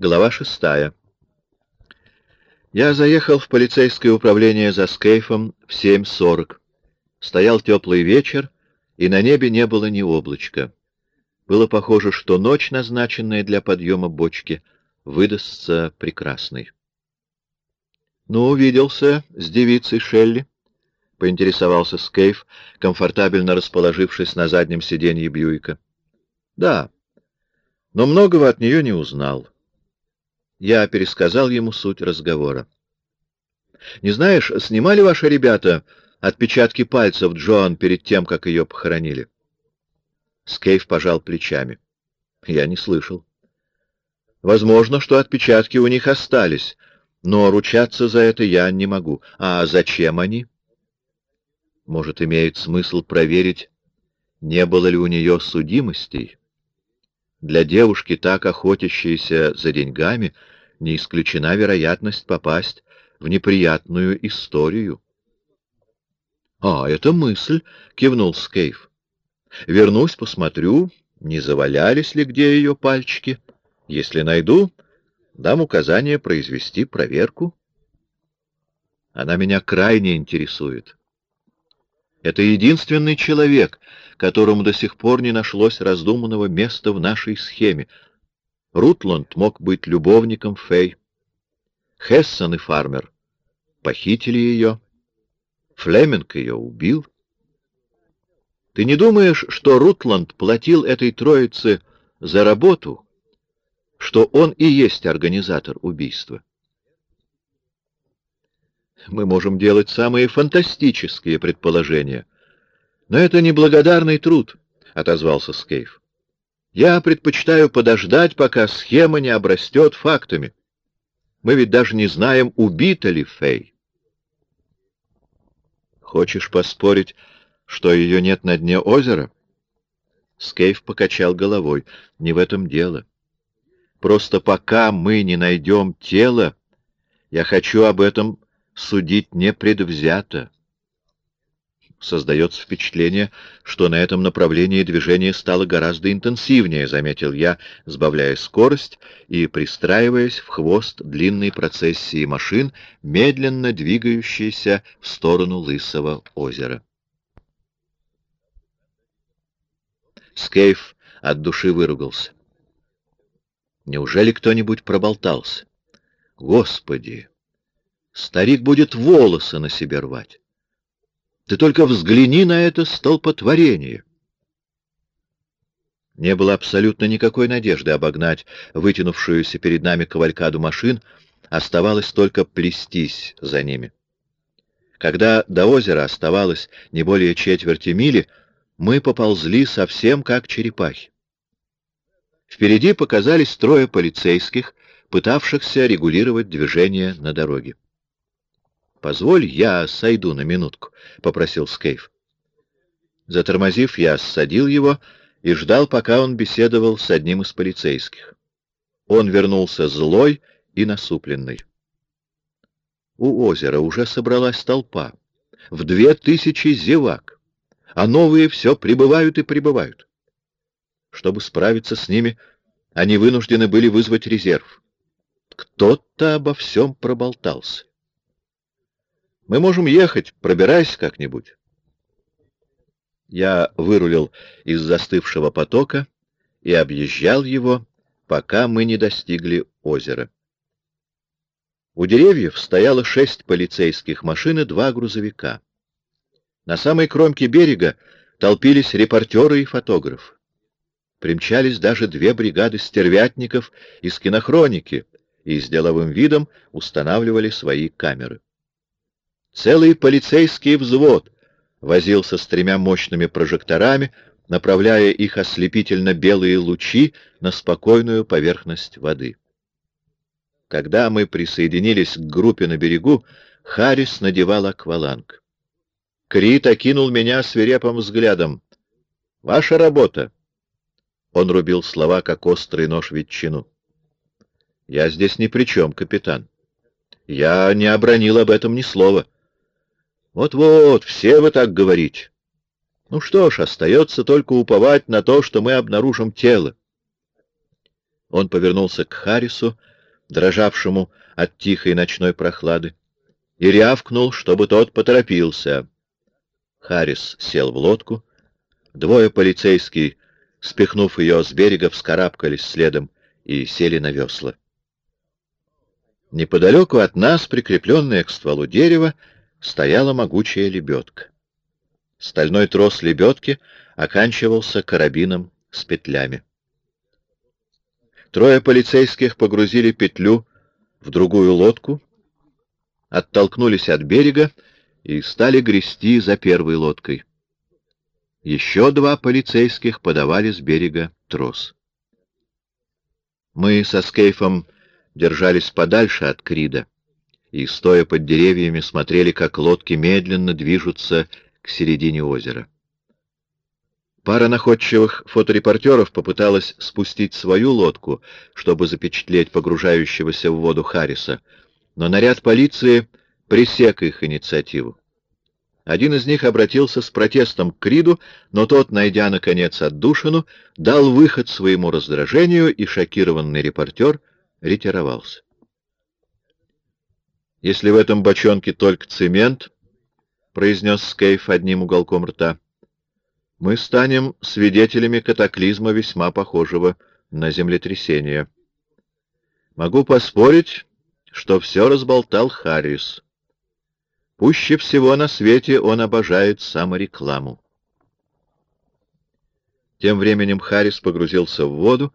Глава шестая. Я заехал в полицейское управление за скейфом в 7.40. Стоял теплый вечер, и на небе не было ни облачка. Было похоже, что ночь, назначенная для подъема бочки, выдастся прекрасной. — Ну, увиделся с девицей Шелли, — поинтересовался Скейф, комфортабельно расположившись на заднем сиденье Бьюика. — Да, но многого от нее не узнал. Я пересказал ему суть разговора. «Не знаешь, снимали ваши ребята отпечатки пальцев Джоан перед тем, как ее похоронили?» Скейф пожал плечами. «Я не слышал. Возможно, что отпечатки у них остались, но ручаться за это я не могу. А зачем они?» «Может, имеет смысл проверить, не было ли у нее судимостей?» Для девушки, так охотящейся за деньгами, не исключена вероятность попасть в неприятную историю. — А, это мысль, — кивнул Скейф. — Вернусь, посмотрю, не завалялись ли где ее пальчики. Если найду, дам указание произвести проверку. Она меня крайне интересует. Это единственный человек, которому до сих пор не нашлось раздуманного места в нашей схеме. Рутланд мог быть любовником Фэй. Хессон и Фармер похитили ее. Флеминг ее убил. Ты не думаешь, что Рутланд платил этой троице за работу, что он и есть организатор убийства? Мы можем делать самые фантастические предположения. Но это неблагодарный труд, — отозвался Скейф. Я предпочитаю подождать, пока схема не обрастет фактами. Мы ведь даже не знаем, убита ли Фэй. Хочешь поспорить, что ее нет на дне озера? Скейф покачал головой. Не в этом дело. Просто пока мы не найдем тело, я хочу об этом судить непредвзято. Создается впечатление, что на этом направлении движение стало гораздо интенсивнее, заметил я, сбавляя скорость и пристраиваясь в хвост длинной процессии машин, медленно двигающейся в сторону Лысого озера. Скейф от души выругался. Неужели кто-нибудь проболтался? Господи! Старик будет волосы на себе рвать. Ты только взгляни на это столпотворение. Не было абсолютно никакой надежды обогнать вытянувшуюся перед нами кавалькаду машин, оставалось только плестись за ними. Когда до озера оставалось не более четверти мили, мы поползли совсем как черепахи. Впереди показались трое полицейских, пытавшихся регулировать движение на дороге. «Позволь, я сойду на минутку», — попросил Скейф. Затормозив, я ссадил его и ждал, пока он беседовал с одним из полицейских. Он вернулся злой и насупленный. У озера уже собралась толпа. В две тысячи зевак, а новые все прибывают и прибывают. Чтобы справиться с ними, они вынуждены были вызвать резерв. Кто-то обо всем проболтался. Мы можем ехать, пробирайся как-нибудь. Я вырулил из застывшего потока и объезжал его, пока мы не достигли озера. У деревьев стояло шесть полицейских машин и два грузовика. На самой кромке берега толпились репортеры и фотографы. Примчались даже две бригады стервятников из кинохроники и с деловым видом устанавливали свои камеры. Целый полицейский взвод возился с тремя мощными прожекторами, направляя их ослепительно белые лучи на спокойную поверхность воды. Когда мы присоединились к группе на берегу, Харрис надевал акваланг. Крит окинул меня свирепым взглядом. «Ваша работа!» Он рубил слова, как острый нож ветчину. «Я здесь ни при чем, капитан. Я не обронил об этом ни слова». Вот-вот, все вы так говорите. Ну что ж, остается только уповать на то, что мы обнаружим тело. Он повернулся к Харрису, дрожавшему от тихой ночной прохлады, и рявкнул, чтобы тот поторопился. Харрис сел в лодку. Двое полицейских, спихнув ее с берега, вскарабкались следом и сели на весла. Неподалеку от нас, прикрепленная к стволу дерева, стояла могучая лебедка. Стальной трос лебедки оканчивался карабином с петлями. Трое полицейских погрузили петлю в другую лодку, оттолкнулись от берега и стали грести за первой лодкой. Еще два полицейских подавали с берега трос. Мы со Скейфом держались подальше от Крида и, стоя под деревьями, смотрели, как лодки медленно движутся к середине озера. Пара находчивых фоторепортеров попыталась спустить свою лодку, чтобы запечатлеть погружающегося в воду Харриса, но наряд полиции пресек их инициативу. Один из них обратился с протестом к Криду, но тот, найдя, наконец, отдушину, дал выход своему раздражению, и шокированный репортер ретировался. «Если в этом бочонке только цемент», — произнес Скейф одним уголком рта, — «мы станем свидетелями катаклизма, весьма похожего на землетрясение. Могу поспорить, что все разболтал Харрис». Пуще всего на свете он обожает саморекламу. Тем временем Харрис погрузился в воду,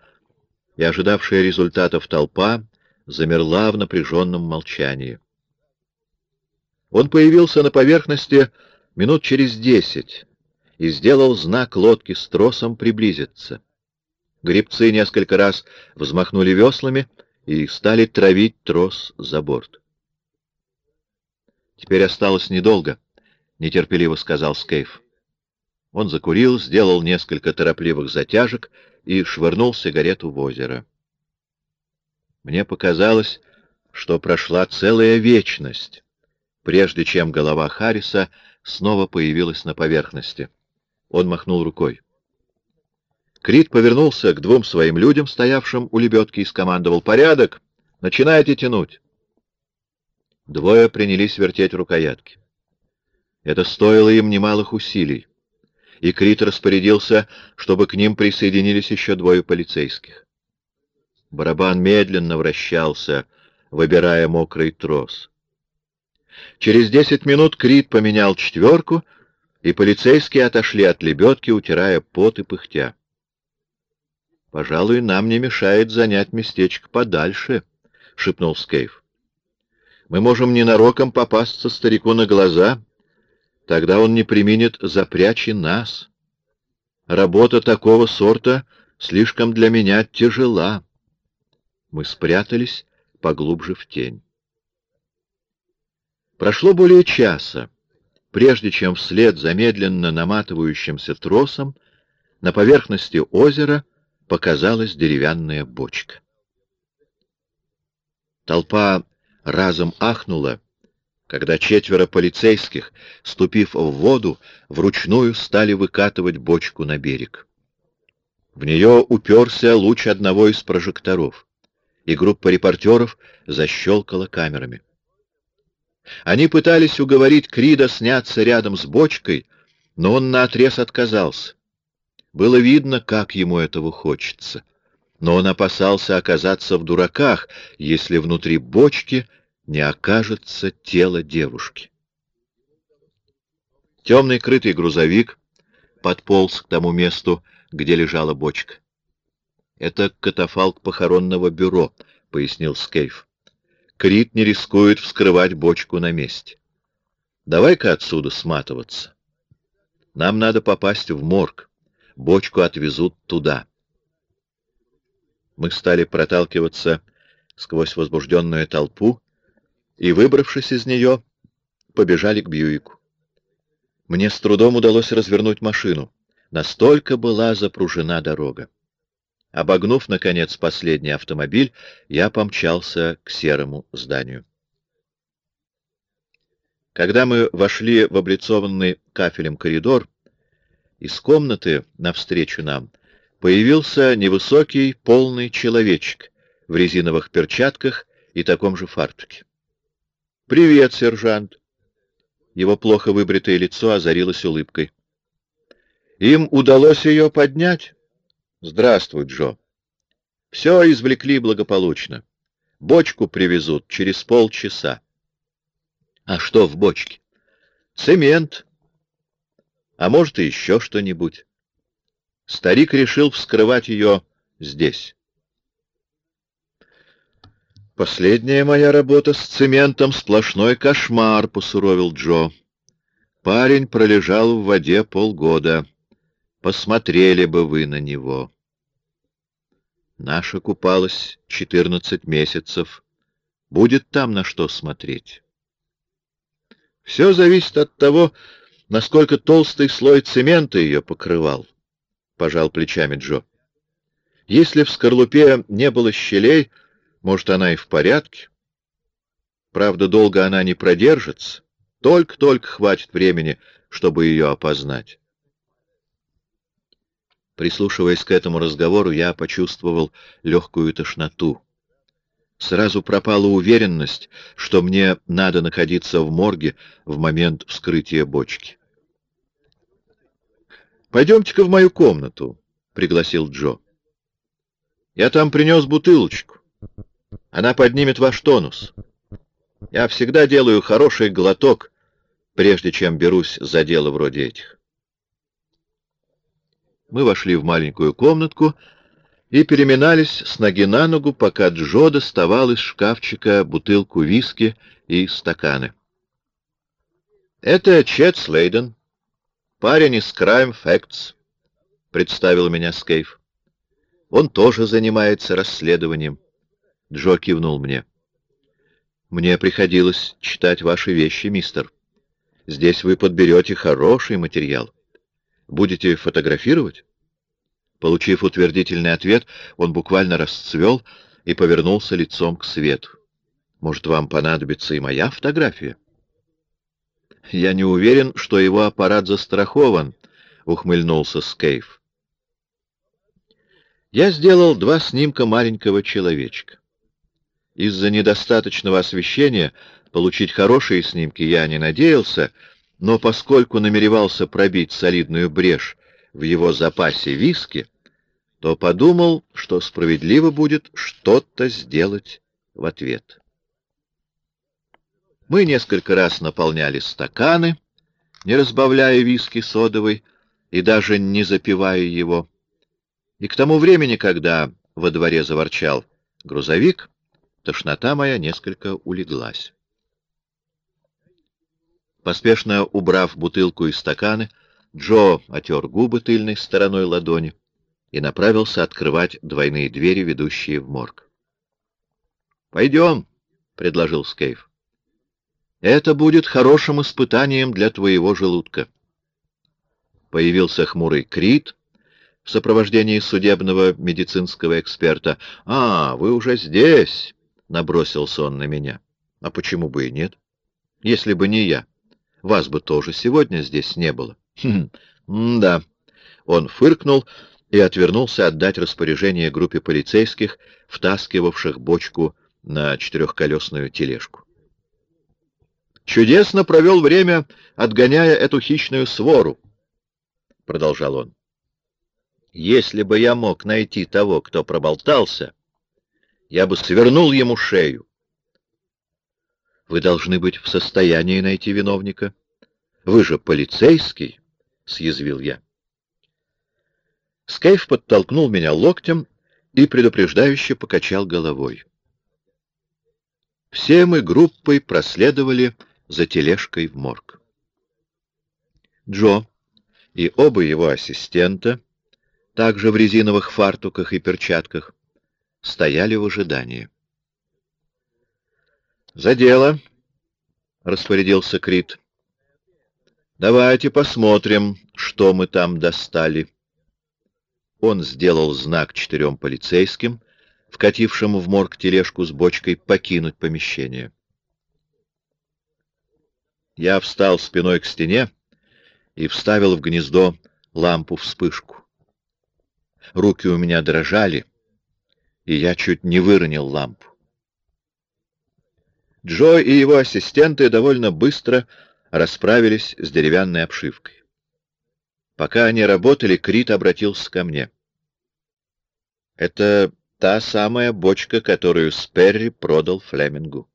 и ожидавшая результатов толпа замерла в напряженном молчании. Он появился на поверхности минут через десять и сделал знак лодки с тросом приблизиться. Гребцы несколько раз взмахнули веслами и стали травить трос за борт. «Теперь осталось недолго», — нетерпеливо сказал Скейф. Он закурил, сделал несколько торопливых затяжек и швырнул сигарету в озеро. Мне показалось, что прошла целая вечность, прежде чем голова Харриса снова появилась на поверхности. Он махнул рукой. Крит повернулся к двум своим людям, стоявшим у лебедки, и скомандовал «Порядок! Начинайте тянуть!» Двое принялись вертеть рукоятки. Это стоило им немалых усилий, и Крит распорядился, чтобы к ним присоединились еще двое полицейских. Барабан медленно вращался, выбирая мокрый трос. Через десять минут Крит поменял четверку, и полицейские отошли от лебедки, утирая пот и пыхтя. «Пожалуй, нам не мешает занять местечко подальше», — шепнул Скейф. Мы можем ненароком попасться старику на глаза, тогда он не применит запрячь и нас. Работа такого сорта слишком для меня тяжела. Мы спрятались поглубже в тень. Прошло более часа, прежде чем вслед за медленно наматывающимся тросом на поверхности озера показалась деревянная бочка. Толпа разом ахнула, когда четверо полицейских, ступив в воду, вручную стали выкатывать бочку на берег. В нее уперся луч одного из прожекторов, и группа репортеров защелкала камерами. Они пытались уговорить Крида сняться рядом с бочкой, но он наотрез отказался. Было видно, как ему этого хочется — но он опасался оказаться в дураках, если внутри бочки не окажется тело девушки. Темный крытый грузовик подполз к тому месту, где лежала бочка. «Это катафалк похоронного бюро», — пояснил Скейф. «Крит не рискует вскрывать бочку на месте. Давай-ка отсюда сматываться. Нам надо попасть в морг. Бочку отвезут туда». Мы стали проталкиваться сквозь возбужденную толпу и, выбравшись из нее, побежали к Бьюику. Мне с трудом удалось развернуть машину. Настолько была запружена дорога. Обогнув, наконец, последний автомобиль, я помчался к серому зданию. Когда мы вошли в облицованный кафелем коридор, из комнаты навстречу нам появился невысокий, полный человечек в резиновых перчатках и таком же фартуке. «Привет, сержант!» Его плохо выбритое лицо озарилось улыбкой. «Им удалось ее поднять?» «Здравствуй, Джо!» «Все извлекли благополучно. Бочку привезут через полчаса». «А что в бочке?» «Цемент. А может, и еще что-нибудь». Старик решил вскрывать ее здесь. «Последняя моя работа с цементом — сплошной кошмар», — посуровил Джо. «Парень пролежал в воде полгода. Посмотрели бы вы на него». Наша купалась четырнадцать месяцев. Будет там на что смотреть. Все зависит от того, насколько толстый слой цемента ее покрывал. — пожал плечами Джо. «Если в скорлупе не было щелей, может, она и в порядке. Правда, долго она не продержится. Только-только хватит времени, чтобы ее опознать». Прислушиваясь к этому разговору, я почувствовал легкую тошноту. Сразу пропала уверенность, что мне надо находиться в морге в момент вскрытия бочки. «Пойдемте-ка в мою комнату», — пригласил Джо. «Я там принес бутылочку. Она поднимет ваш тонус. Я всегда делаю хороший глоток, прежде чем берусь за дело вроде этих». Мы вошли в маленькую комнатку и переминались с ноги на ногу, пока Джо доставал из шкафчика бутылку виски и стаканы. «Это Чет Слейден», Парень из Crime Facts, — представил меня Скейф. Он тоже занимается расследованием. Джо кивнул мне. Мне приходилось читать ваши вещи, мистер. Здесь вы подберете хороший материал. Будете фотографировать? Получив утвердительный ответ, он буквально расцвел и повернулся лицом к свету. Может, вам понадобится и моя фотография? «Я не уверен, что его аппарат застрахован», — ухмыльнулся Скейф. Я сделал два снимка маленького человечка. Из-за недостаточного освещения получить хорошие снимки я не надеялся, но поскольку намеревался пробить солидную брешь в его запасе виски, то подумал, что справедливо будет что-то сделать в ответ. Мы несколько раз наполняли стаканы, не разбавляя виски содовой и даже не запивая его. И к тому времени, когда во дворе заворчал грузовик, тошнота моя несколько улеглась. Поспешно убрав бутылку и стаканы, Джо отер губы тыльной стороной ладони и направился открывать двойные двери, ведущие в морг. «Пойдем», — предложил Скейф. Это будет хорошим испытанием для твоего желудка. Появился хмурый Крит в сопровождении судебного медицинского эксперта. «А, вы уже здесь!» — набросился он на меня. «А почему бы и нет? Если бы не я, вас бы тоже сегодня здесь не было». «Хм, да». Он фыркнул и отвернулся отдать распоряжение группе полицейских, втаскивавших бочку на четырехколесную тележку. Чудесно провел время, отгоняя эту хищную свору, — продолжал он. Если бы я мог найти того, кто проболтался, я бы свернул ему шею. Вы должны быть в состоянии найти виновника. Вы же полицейский, — съязвил я. Скайф подтолкнул меня локтем и предупреждающе покачал головой. Все мы группой проследовали за тележкой в морг. Джо и оба его ассистента, также в резиновых фартуках и перчатках, стояли в ожидании. «За дело!» — распорядился Крит. «Давайте посмотрим, что мы там достали». Он сделал знак четырем полицейским, вкатившим в морг тележку с бочкой, покинуть помещение. Я встал спиной к стене и вставил в гнездо лампу-вспышку. Руки у меня дрожали, и я чуть не выронил лампу. Джо и его ассистенты довольно быстро расправились с деревянной обшивкой. Пока они работали, Крит обратился ко мне. «Это та самая бочка, которую Сперри продал Флемингу.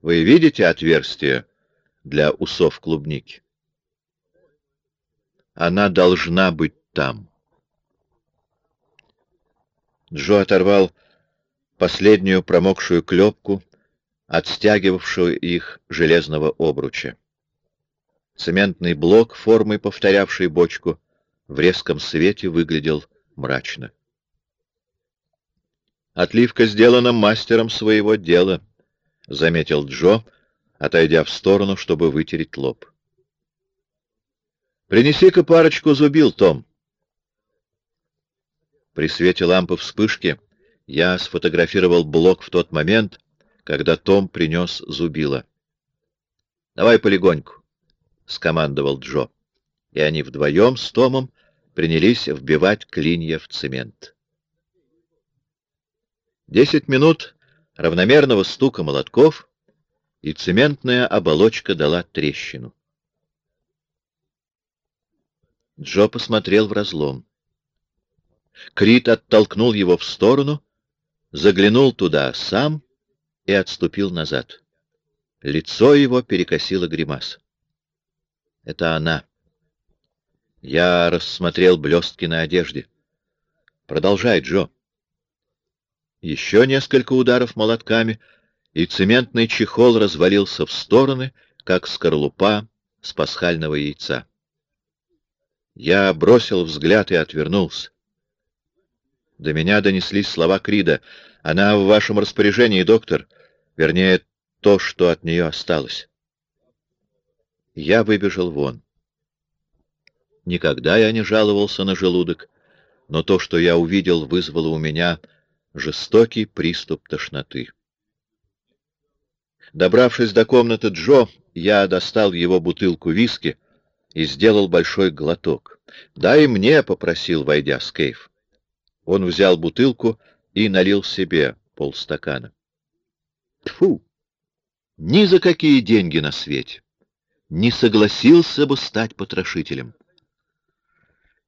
Вы видите отверстие для усов клубники? Она должна быть там». Джо оторвал последнюю промокшую клепку, отстягивавшую их железного обруча. Цементный блок, формой повторявший бочку, в резком свете выглядел мрачно. «Отливка сделана мастером своего дела», — заметил Джо, отойдя в сторону, чтобы вытереть лоб. «Принеси-ка парочку зубил, Том». При свете лампы вспышки я сфотографировал блок в тот момент, когда Том принес зубило. «Давай полегоньку». — скомандовал Джо. И они вдвоем с Томом принялись вбивать клинья в цемент. Десять минут равномерного стука молотков, и цементная оболочка дала трещину. Джо посмотрел в разлом. Крит оттолкнул его в сторону, заглянул туда сам и отступил назад. Лицо его перекосило гримас. Это она. Я рассмотрел блестки на одежде. Продолжай, Джо. Еще несколько ударов молотками, и цементный чехол развалился в стороны, как скорлупа с пасхального яйца. Я бросил взгляд и отвернулся. До меня донеслись слова Крида. «Она в вашем распоряжении, доктор. Вернее, то, что от нее осталось». Я выбежал вон. Никогда я не жаловался на желудок, но то, что я увидел, вызвало у меня жестокий приступ тошноты. Добравшись до комнаты Джо, я достал его бутылку виски и сделал большой глоток. «Дай мне», — попросил, войдя с Кейв. Он взял бутылку и налил себе полстакана. Тфу! Ни за какие деньги на свете! не согласился бы стать потрошителем.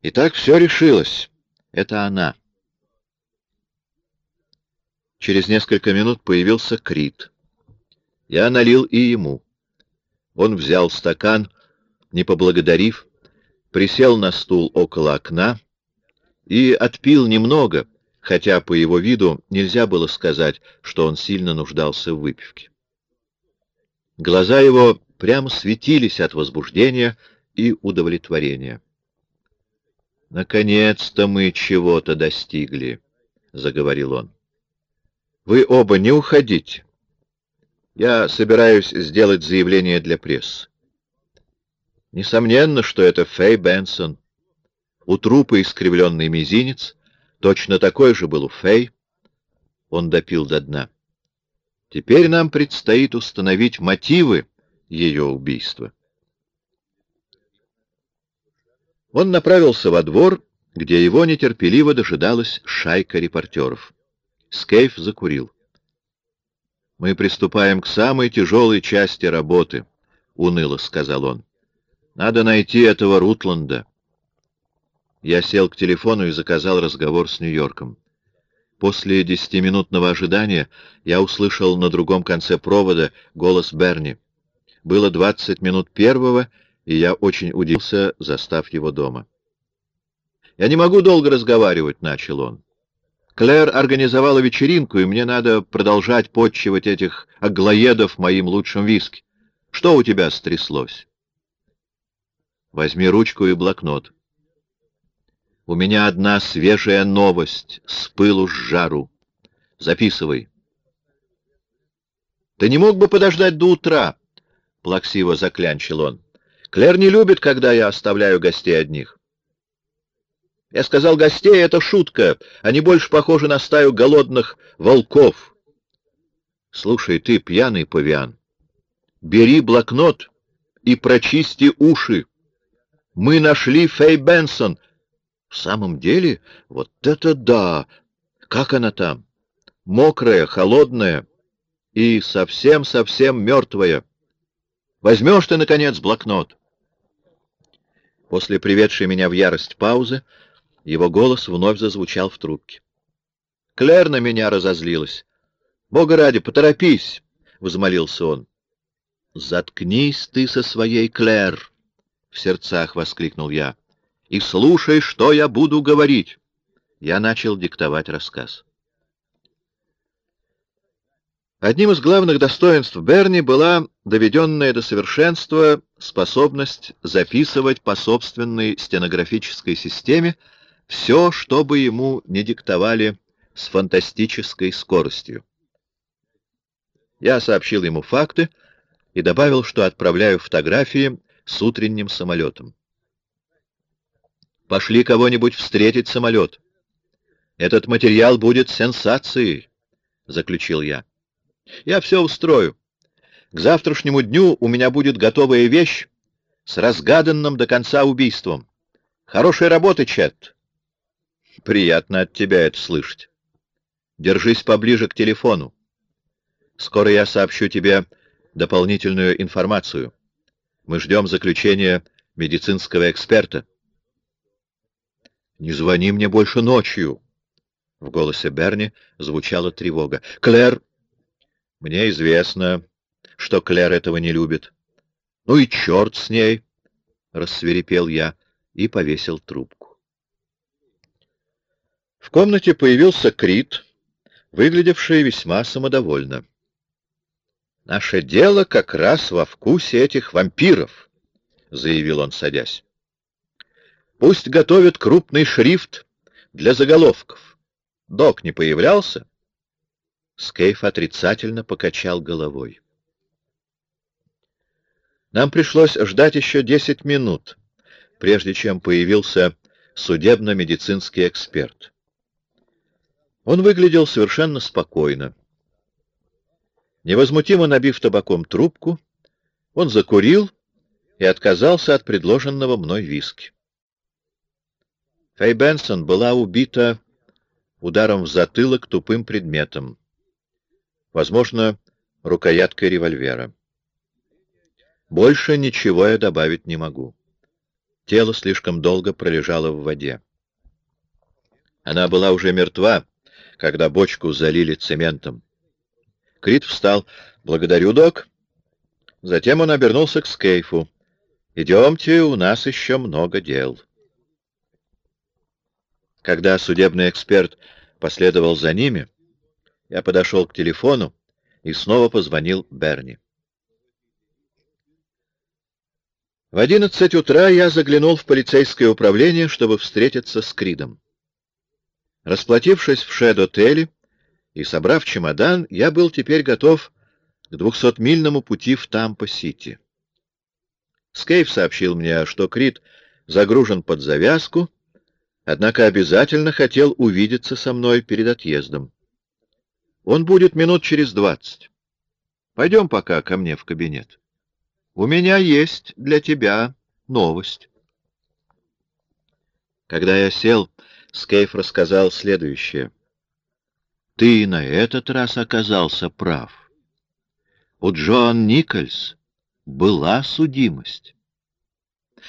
И так все решилось. Это она. Через несколько минут появился Крит. Я налил и ему. Он взял стакан, не поблагодарив, присел на стул около окна и отпил немного, хотя по его виду нельзя было сказать, что он сильно нуждался в выпивке. Глаза его прямо светились от возбуждения и удовлетворения. «Наконец-то мы чего-то достигли», — заговорил он. «Вы оба не уходите. Я собираюсь сделать заявление для прессы. Несомненно, что это Фэй Бенсон. У трупа искривленный мизинец, точно такой же был у Фэй. Он допил до дна. Теперь нам предстоит установить мотивы, ее убийства. Он направился во двор, где его нетерпеливо дожидалась шайка репортеров. Скейф закурил. «Мы приступаем к самой тяжелой части работы», — уныло сказал он. «Надо найти этого Рутланда». Я сел к телефону и заказал разговор с Нью-Йорком. После десятиминутного ожидания я услышал на другом конце провода голос Берни. Было двадцать минут первого, и я очень удивился, застав его дома. «Я не могу долго разговаривать», — начал он. «Клэр организовала вечеринку, и мне надо продолжать подчивать этих аглоедов моим лучшим виски. Что у тебя стряслось?» «Возьми ручку и блокнот. У меня одна свежая новость, с пылу с жару. Записывай». «Ты не мог бы подождать до утра?» плаксиво заклянчил он. Клэр не любит, когда я оставляю гостей одних. Я сказал, гостей — это шутка. Они больше похожи на стаю голодных волков. Слушай, ты, пьяный павиан, бери блокнот и прочисти уши. Мы нашли Фэй Бенсон. В самом деле, вот это да! Как она там? Мокрая, холодная и совсем-совсем мертвая. Возьмешь ты, наконец, блокнот? После приведшей меня в ярость паузы, его голос вновь зазвучал в трубке. Клэр на меня разозлилась. «Бога ради, поторопись!» — взмолился он. «Заткнись ты со своей Клэр!» — в сердцах воскликнул я. «И слушай, что я буду говорить!» Я начал диктовать рассказ. Одним из главных достоинств Берни была доведенная до совершенства способность записывать по собственной стенографической системе все, что бы ему не диктовали с фантастической скоростью. Я сообщил ему факты и добавил, что отправляю фотографии с утренним самолетом. «Пошли кого-нибудь встретить самолет. Этот материал будет сенсацией», — заключил я. «Я все устрою. К завтрашнему дню у меня будет готовая вещь с разгаданным до конца убийством. Хорошей работы, Чет!» «Приятно от тебя это слышать. Держись поближе к телефону. Скоро я сообщу тебе дополнительную информацию. Мы ждем заключения медицинского эксперта. «Не звони мне больше ночью!» В голосе Берни звучала тревога. «Клэр!» «Мне известно, что Клэр этого не любит. Ну и черт с ней!» — рассверепел я и повесил трубку. В комнате появился Крит, выглядевший весьма самодовольно. «Наше дело как раз во вкусе этих вампиров», — заявил он, садясь. «Пусть готовят крупный шрифт для заголовков. Док не появлялся?» Скейф отрицательно покачал головой. Нам пришлось ждать еще десять минут, прежде чем появился судебно-медицинский эксперт. Он выглядел совершенно спокойно. Невозмутимо набив табаком трубку, он закурил и отказался от предложенного мной виски. Фэй Бенсон была убита ударом в затылок тупым предметом, возможно, рукояткой револьвера. Больше ничего я добавить не могу. Тело слишком долго пролежало в воде. Она была уже мертва, когда бочку залили цементом. Крит встал. «Благодарю, док». Затем он обернулся к Скейфу. «Идемте, у нас еще много дел». Когда судебный эксперт последовал за ними, я подошел к телефону и снова позвонил Берни. В одиннадцать утра я заглянул в полицейское управление, чтобы встретиться с Кридом. Расплатившись в Шед-отеле, и, собрав чемодан, я был теперь готов к двухсотмильному пути в Тампа-Сити. Скейф сообщил мне, что Крит загружен под завязку, однако обязательно хотел увидеться со мной перед отъездом. Он будет минут через двадцать. Пойдем пока ко мне в кабинет. У меня есть для тебя новость. Когда я сел, Скейф рассказал следующее. Ты на этот раз оказался прав. У Джоан Никольс была судимость.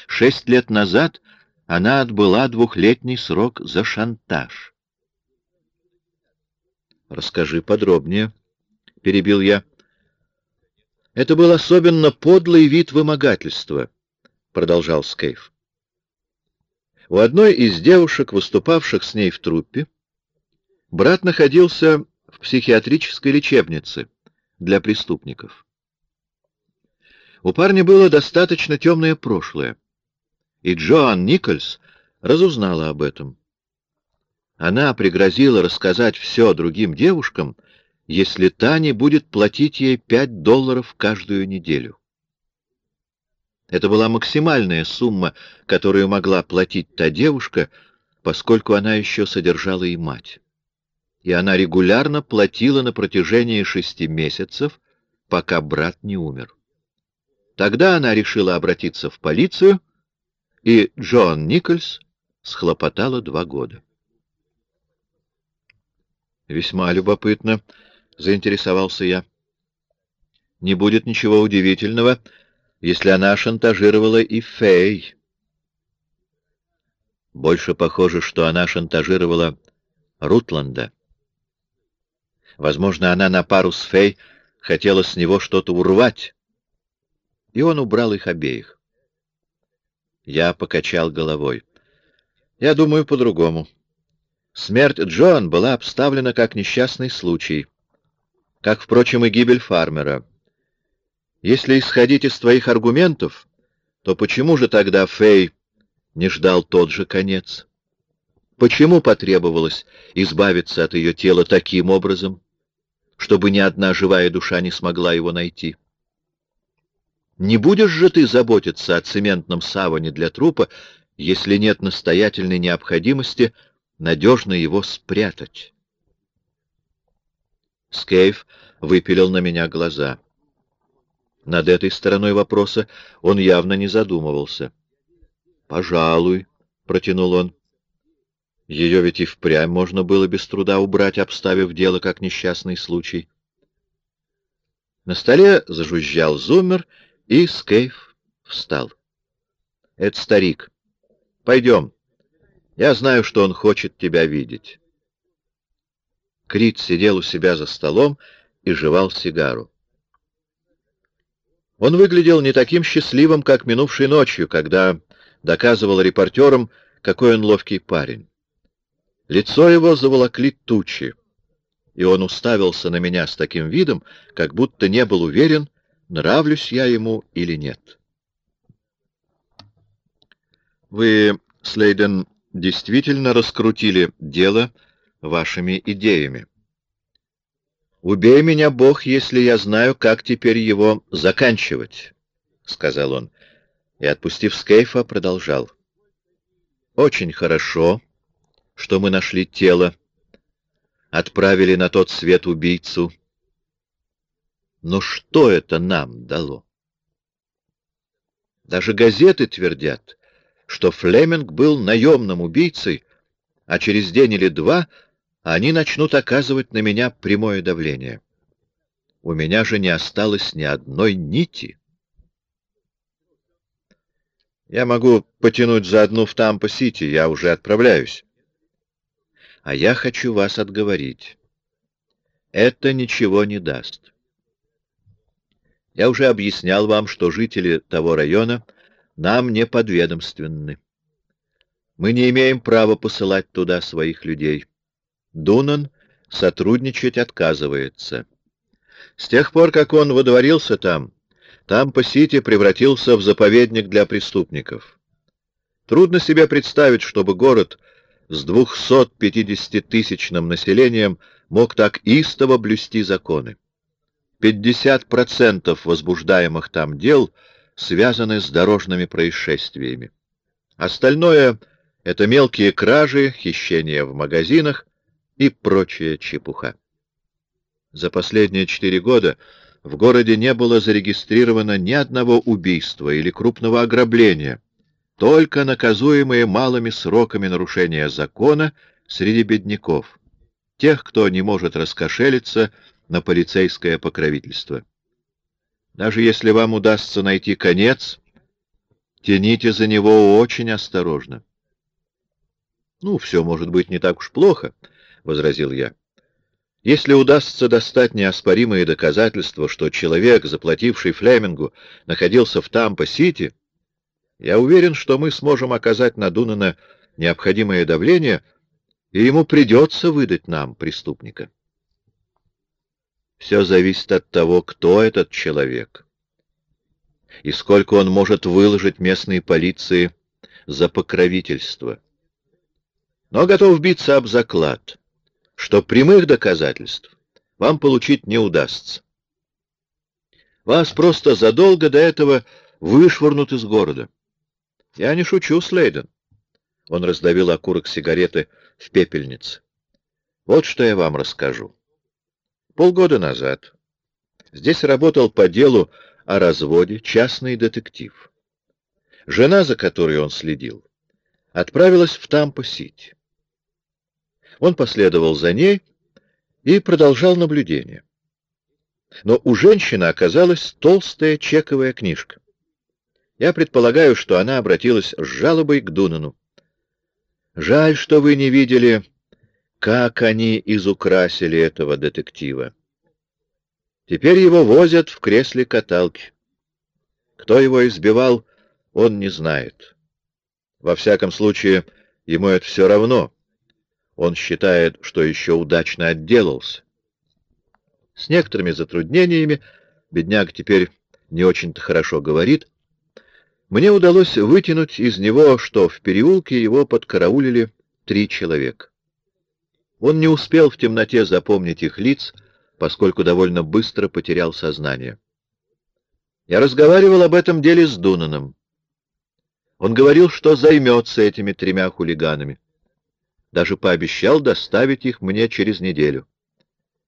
Шесть лет назад она отбыла двухлетний срок за шантаж. «Расскажи подробнее», — перебил я. «Это был особенно подлый вид вымогательства», — продолжал Скейф. У одной из девушек, выступавших с ней в труппе, Брат находился в психиатрической лечебнице для преступников. У парня было достаточно темное прошлое, и Джоан Никольс разузнала об этом. Она пригрозила рассказать все другим девушкам, если та не будет платить ей пять долларов каждую неделю. Это была максимальная сумма, которую могла платить та девушка, поскольку она еще содержала и мать и она регулярно платила на протяжении шести месяцев, пока брат не умер. Тогда она решила обратиться в полицию, и Джон Никольс схлопотала два года. Весьма любопытно, заинтересовался я. Не будет ничего удивительного, если она шантажировала и Фей. Больше похоже, что она шантажировала Рутланда. Возможно, она на пару с Фей хотела с него что-то урвать, и он убрал их обеих. Я покачал головой. Я думаю по-другому. Смерть Джоан была обставлена как несчастный случай, как, впрочем, и гибель фармера. Если исходить из твоих аргументов, то почему же тогда Фей не ждал тот же конец? Почему потребовалось избавиться от ее тела таким образом, чтобы ни одна живая душа не смогла его найти? Не будешь же ты заботиться о цементном саване для трупа, если нет настоятельной необходимости надежно его спрятать? Скейф выпилил на меня глаза. Над этой стороной вопроса он явно не задумывался. «Пожалуй», — протянул он. Ее ведь и впрямь можно было без труда убрать, обставив дело как несчастный случай. На столе зажужжал зуммер, и Скейф встал. — Это старик. Пойдем. Я знаю, что он хочет тебя видеть. Крит сидел у себя за столом и жевал сигару. Он выглядел не таким счастливым, как минувшей ночью, когда доказывал репортерам, какой он ловкий парень. Лицо его заволокли тучи, и он уставился на меня с таким видом, как будто не был уверен, нравлюсь я ему или нет. Вы, Слейден, действительно раскрутили дело вашими идеями. «Убей меня, Бог, если я знаю, как теперь его заканчивать», — сказал он, и, отпустив Скейфа, продолжал. «Очень хорошо, что мы нашли тело, отправили на тот свет убийцу. Но что это нам дало? Даже газеты твердят, что Флеминг был наемным убийцей, а через день или два они начнут оказывать на меня прямое давление. У меня же не осталось ни одной нити. Я могу потянуть за одну в Тампа-Сити, я уже отправляюсь а я хочу вас отговорить. Это ничего не даст. Я уже объяснял вам, что жители того района нам не подведомственны. Мы не имеем права посылать туда своих людей. Дунан сотрудничать отказывается. С тех пор, как он водворился там, там по Сити превратился в заповедник для преступников. Трудно себе представить, чтобы город с 250-тысячным населением мог так истово блюсти законы. 50% возбуждаемых там дел связаны с дорожными происшествиями. Остальное — это мелкие кражи, хищения в магазинах и прочая чепуха. За последние четыре года в городе не было зарегистрировано ни одного убийства или крупного ограбления — только наказуемые малыми сроками нарушения закона среди бедняков, тех, кто не может раскошелиться на полицейское покровительство. Даже если вам удастся найти конец, тяните за него очень осторожно. — Ну, все может быть не так уж плохо, — возразил я. Если удастся достать неоспоримые доказательства, что человек, заплативший Флемингу, находился в Тампа-Сити, я уверен, что мы сможем оказать на Дунана необходимое давление, и ему придется выдать нам преступника. Все зависит от того, кто этот человек, и сколько он может выложить местной полиции за покровительство. Но готов биться об заклад, что прямых доказательств вам получить не удастся. Вас просто задолго до этого вышвырнут из города. Я не шучу, Слейден. Он раздавил окурок сигареты в пепельнице. Вот что я вам расскажу. Полгода назад здесь работал по делу о разводе частный детектив. Жена, за которой он следил, отправилась в Тампо-Сити. Он последовал за ней и продолжал наблюдение. Но у женщины оказалась толстая чековая книжка. Я предполагаю, что она обратилась с жалобой к Дунану. Жаль, что вы не видели, как они изукрасили этого детектива. Теперь его возят в кресле каталки. Кто его избивал, он не знает. Во всяком случае, ему это все равно. Он считает, что еще удачно отделался. С некоторыми затруднениями, бедняк теперь не очень-то хорошо говорит, мне удалось вытянуть из него, что в переулке его подкараулили три человека. Он не успел в темноте запомнить их лиц, поскольку довольно быстро потерял сознание. Я разговаривал об этом деле с Дунаном. Он говорил, что займется этими тремя хулиганами. Даже пообещал доставить их мне через неделю.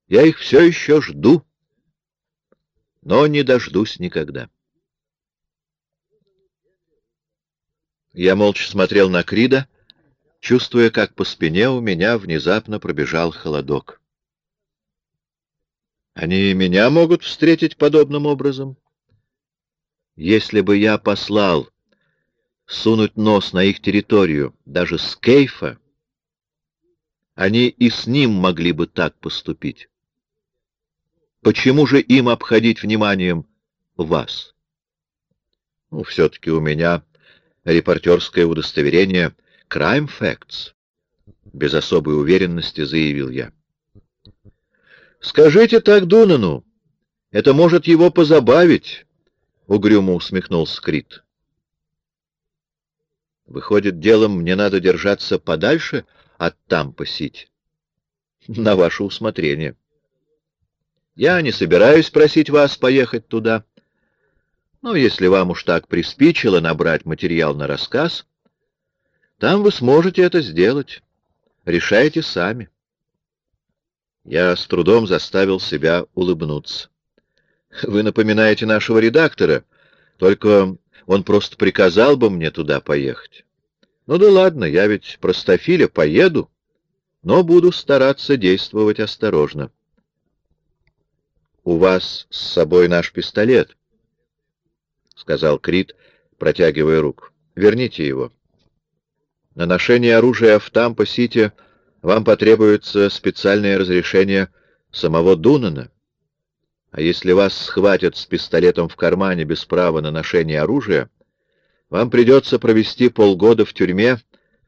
Я их все еще жду, но не дождусь никогда. Я молча смотрел на Крида, чувствуя, как по спине у меня внезапно пробежал холодок. Они меня могут встретить подобным образом? Если бы я послал сунуть нос на их территорию даже с Кейфа, они и с ним могли бы так поступить. Почему же им обходить вниманием вас? Ну, все-таки у меня репортерское удостоверение Crime Facts, без особой уверенности заявил я. Скажите так Дунану, это может его позабавить, угрюмо усмехнулся Крит. Выходит, делом мне надо держаться подальше от Тампа-Сити. На ваше усмотрение. Я не собираюсь просить вас поехать туда. Но если вам уж так приспичило набрать материал на рассказ, там вы сможете это сделать. Решайте сами. Я с трудом заставил себя улыбнуться. Вы напоминаете нашего редактора, только он просто приказал бы мне туда поехать. Ну да ладно, я ведь простофиля поеду, но буду стараться действовать осторожно. У вас с собой наш пистолет. — сказал Крит, протягивая руку. — Верните его. На ношение оружия в Тампо-Сити вам потребуется специальное разрешение самого Дунана. А если вас схватят с пистолетом в кармане без права на ношение оружия, вам придется провести полгода в тюрьме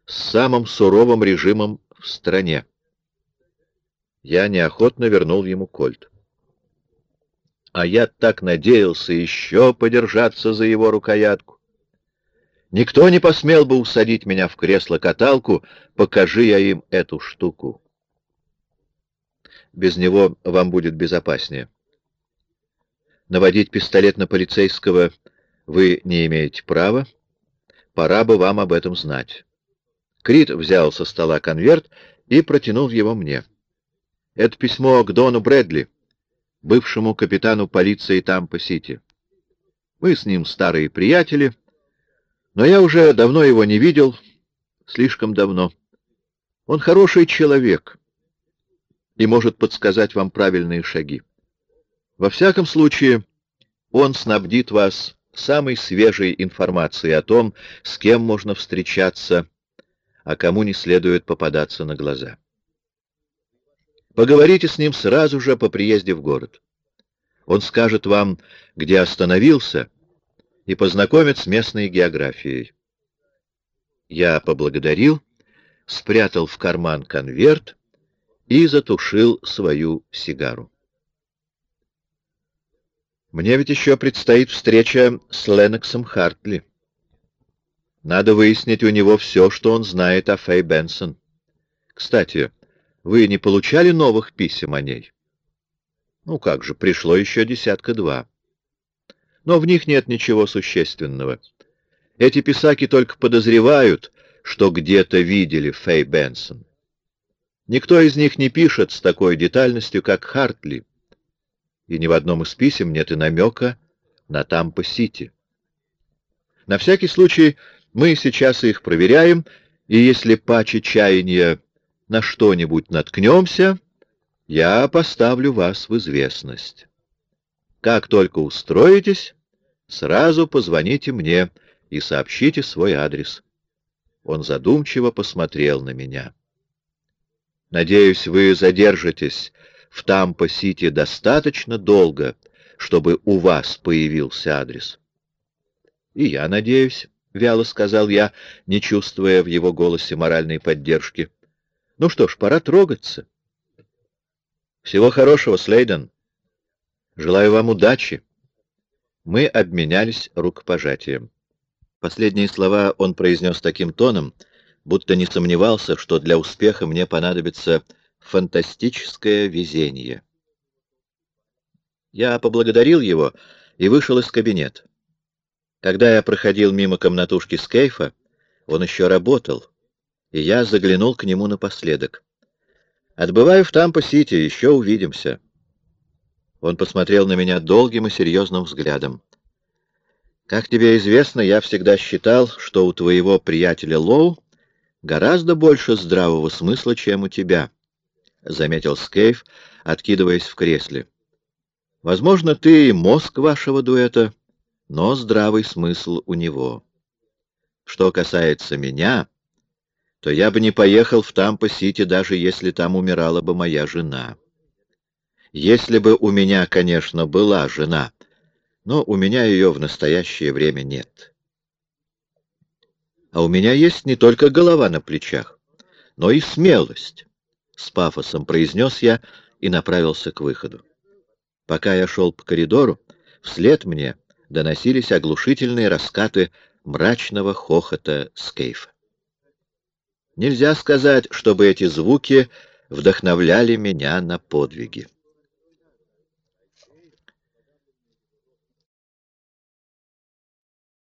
с самым суровым режимом в стране. Я неохотно вернул ему кольт а я так надеялся еще подержаться за его рукоятку. Никто не посмел бы усадить меня в кресло-каталку, покажи я им эту штуку. Без него вам будет безопаснее. Наводить пистолет на полицейского вы не имеете права. Пора бы вам об этом знать. Крит взял со стола конверт и протянул его мне. Это письмо к Дону Брэдли бывшему капитану полиции Тампа-Сити. Мы с ним старые приятели, но я уже давно его не видел, слишком давно. Он хороший человек и может подсказать вам правильные шаги. Во всяком случае, он снабдит вас самой свежей информацией о том, с кем можно встречаться, а кому не следует попадаться на глаза. Поговорите с ним сразу же по приезде в город. Он скажет вам, где остановился, и познакомит с местной географией. Я поблагодарил, спрятал в карман конверт и затушил свою сигару. Мне ведь еще предстоит встреча с Леноксом Хартли. Надо выяснить у него все, что он знает о Фэй Бенсон. Кстати, вы не получали новых писем о ней? Ну как же, пришло еще десятка-два. Но в них нет ничего существенного. Эти писаки только подозревают, что где-то видели Фэй Бенсон. Никто из них не пишет с такой детальностью, как Хартли. И ни в одном из писем нет и намека на Тампо-Сити. На всякий случай мы сейчас их проверяем и если паче чаяния на что-нибудь наткнемся, я поставлю вас в известность. Как только устроитесь, сразу позвоните мне и сообщите свой адрес. Он задумчиво посмотрел на меня. Надеюсь, вы задержитесь в Тампо-Сити достаточно долго, чтобы у вас появился адрес. И я надеюсь, — вяло сказал я, не чувствуя в его голосе моральной поддержки. Ну что ж, пора трогаться. Всего хорошего, Слейден. Желаю вам удачи. Мы обменялись рукопожатием. Последние слова он произнес таким тоном, будто не сомневался, что для успеха мне понадобится фантастическое везение. Я поблагодарил его и вышел из кабинета. Когда я проходил мимо комнатушки Скейфа, он еще работал, и я заглянул к нему напоследок. «Отбываю в Тампо-Сити, еще увидимся». Он посмотрел на меня долгим и серьезным взглядом. Как тебе известно, я всегда считал, что у твоего приятеля Лоу гораздо больше здравого смысла, чем у тебя, — заметил Скейф, откидываясь в кресле. Возможно, ты и мозг вашего дуэта, но здравый смысл у него. Что касается меня, то я бы не поехал в Тампо-Сити, даже если там умирала бы моя жена. Если бы у меня, конечно, была жена, но у меня ее в настоящее время нет. А у меня есть не только голова на плечах, но и смелость, — с пафосом произнес я и направился к выходу. Пока я шел по коридору, вслед мне доносились оглушительные раскаты мрачного хохота Скейфа. Нельзя сказать, чтобы эти звуки вдохновляли меня на подвиги.